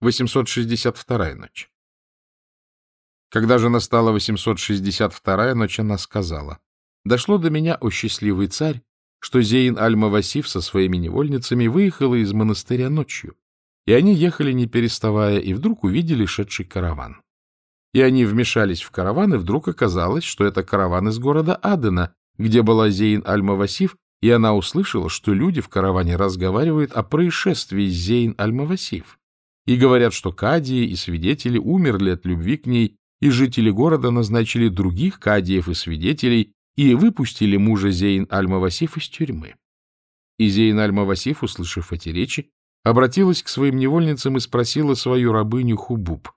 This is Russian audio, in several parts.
862 ночь. Когда же настала 862 ночь, она сказала, «Дошло до меня, о счастливый царь, что Зейн Аль-Мавасиф со своими невольницами выехала из монастыря ночью, и они ехали не переставая, и вдруг увидели шедший караван. И они вмешались в караван, и вдруг оказалось, что это караван из города Адена, где была Зейн Аль-Мавасиф, и она услышала, что люди в караване разговаривают о происшествии Зейн Аль-Мавасиф и говорят, что кадии и свидетели умерли от любви к ней, и жители города назначили других кадиев и свидетелей и выпустили мужа Зейн Аль-Мавасиф из тюрьмы. И Зейн Аль-Мавасиф, услышав эти речи, обратилась к своим невольницам и спросила свою рабыню Хубуб,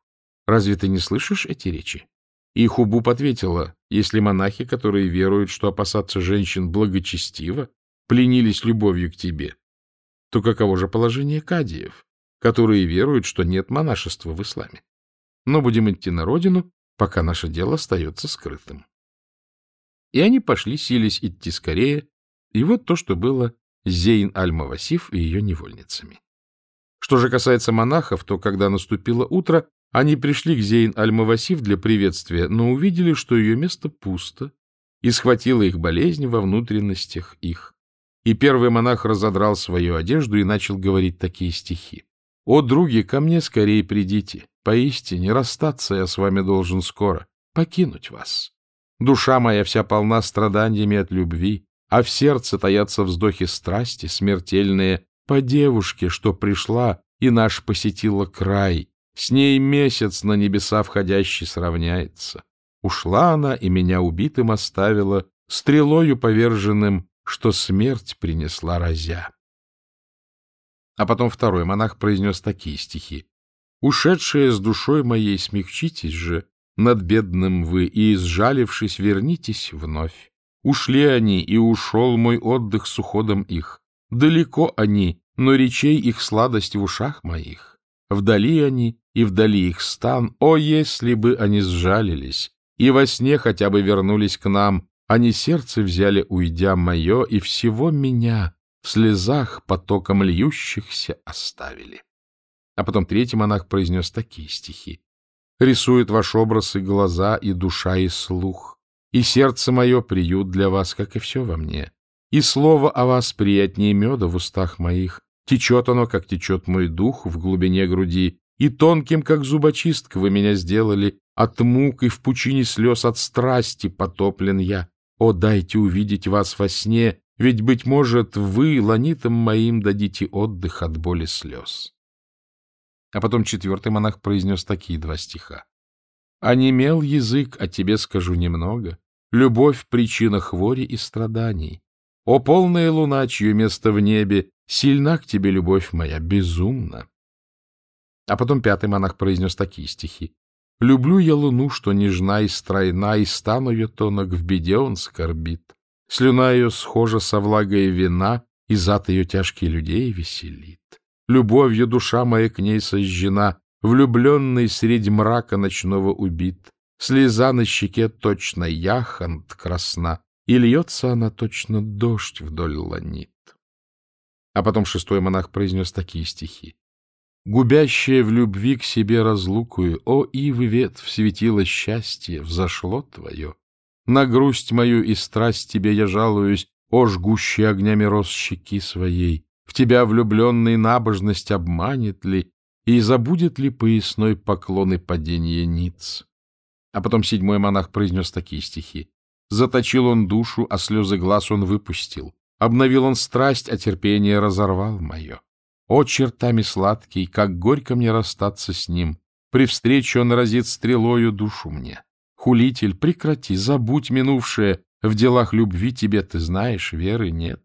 «Разве ты не слышишь эти речи?» И Хубуб ответила, «Если монахи, которые веруют, что опасаться женщин благочестиво, пленились любовью к тебе, то каково же положение кадиев?» Которые веруют, что нет монашества в исламе. Но будем идти на родину, пока наше дело остается скрытым. И они пошли, сились идти скорее, и вот то, что было Зейн Аль-Мавасиф и ее невольницами. Что же касается монахов, то, когда наступило утро, они пришли к Зейн Аль-Мавасиф для приветствия, но увидели, что ее место пусто, и схватила их болезнь во внутренностях их. И первый монах разодрал свою одежду и начал говорить такие стихи. О, други, ко мне скорее придите. Поистине, расстаться я с вами должен скоро, покинуть вас. Душа моя вся полна страданиями от любви, а в сердце таятся вздохи страсти смертельные по девушке, что пришла и наш посетила край. С ней месяц на небеса входящий сравняется. Ушла она и меня убитым оставила, стрелою поверженным, что смерть принесла разя. А потом второй монах произнес такие стихи. «Ушедшие с душой моей, смягчитесь же, над бедным вы, и, изжалившись, вернитесь вновь. Ушли они, и ушел мой отдых с уходом их. Далеко они, но речей их сладость в ушах моих. Вдали они, и вдали их стан. О, если бы они сжалились, и во сне хотя бы вернулись к нам, они сердце взяли, уйдя мое, и всего меня, в слезах потоком льющихся оставили. А потом третий монах произнес такие стихи. «Рисует ваш образ и глаза, и душа, и слух, и сердце мое приют для вас, как и все во мне, и слово о вас приятнее меда в устах моих, течет оно, как течет мой дух в глубине груди, и тонким, как зубочистка, вы меня сделали, от мук и в пучине слез от страсти потоплен я. О, дайте увидеть вас во сне, ведь, быть может, вы, ланитам моим, дадите отдых от боли слез. А потом четвертый монах произнес такие два стиха. «Онемел язык, а тебе скажу немного. Любовь — причина хвори и страданий. О, полная луна, чье место в небе, сильна к тебе любовь моя, безумна». А потом пятый монах произнес такие стихи. «Люблю я луну, что нежна и стройна, и стану ее тонок, в беде он скорбит. Слюна ее схожа со влагой вина, и зад ее тяжкие людей веселит. Любовью душа моя к ней сожжена, влюбленный средь мрака ночного убит. Слеза на щеке точно яхонт красна, и льется она точно дождь вдоль ланит. А потом шестой монах произнес такие стихи. Губящее в любви к себе разлукую, о, ивы ветвь светило счастье, взошло твое. На грусть мою и страсть тебе я жалуюсь, о жгущий огнями роз щеки своей. В тебя влюбленный набожность обманет ли, и забудет ли поясной поклон и падение ниц? А потом седьмой монах произнес такие стихи. Заточил он душу, а слезы глаз он выпустил. Обновил он страсть, а терпение разорвал мое. О, чертами сладкий, как горько мне расстаться с ним. При встрече он разит стрелою душу мне. Хулитель, прекрати, забудь минувшее, в делах любви тебе, ты знаешь, веры нет.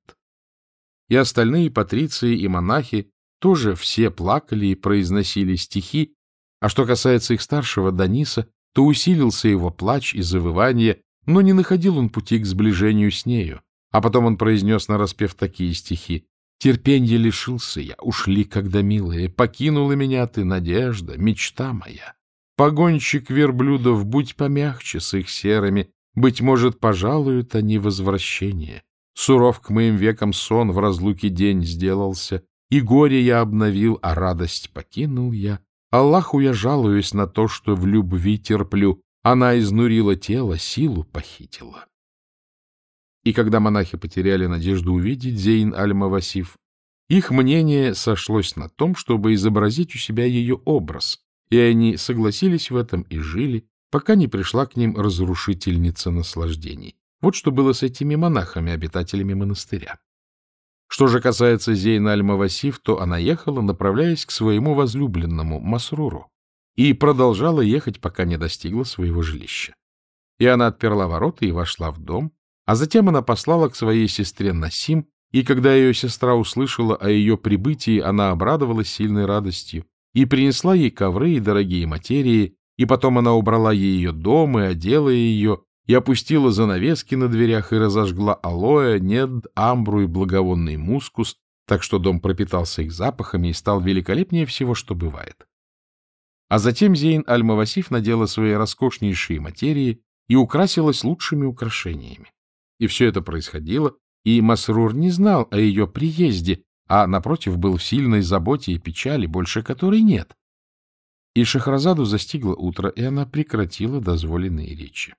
И остальные патриции и монахи тоже все плакали и произносили стихи, а что касается их старшего Даниса, то усилился его плач и завывание, но не находил он пути к сближению с нею. А потом он произнес нараспев такие стихи. «Терпенье лишился я, ушли, когда милые, покинула меня ты, надежда, мечта моя. Погонщик верблюдов, будь помягче с их серыми, быть может, пожалуют они возвращение. Суров к моим векам сон в разлуке день сделался, и горе я обновил, а радость покинул я. Аллаху я жалуюсь на то, что в любви терплю. Она изнурила тело, силу похитила. И когда монахи потеряли надежду увидеть Зейн аль-Мавасиф, их мнение сошлось на том, чтобы изобразить у себя ее образ, и они согласились в этом и жили, пока не пришла к ним разрушительница наслаждений. Вот что было с этими монахами, обитателями монастыря. Что же касается Зейна аль-Мавасиф, то она ехала, направляясь к своему возлюбленному Масруру, и продолжала ехать, пока не достигла своего жилища. И она отперла ворота и вошла в дом, а затем она послала к своей сестре Насим, и когда ее сестра услышала о ее прибытии, она обрадовалась сильной радостью и принесла ей ковры и дорогие материи, и потом она убрала ей ее дом и одела ее, и опустила занавески на дверях и разожгла алоэ, нед, амбру и благовонный мускус, так что дом пропитался их запахами и стал великолепнее всего, что бывает. А затем Зейн Аль-Мавасиф надела свои роскошнейшие материи и украсилась лучшими украшениями. И все это происходило, и Масрур не знал о ее приезде, а, напротив, был в сильной заботе и печали, больше которой нет. И Шахразаду застигло утро, и она прекратила дозволенные речи.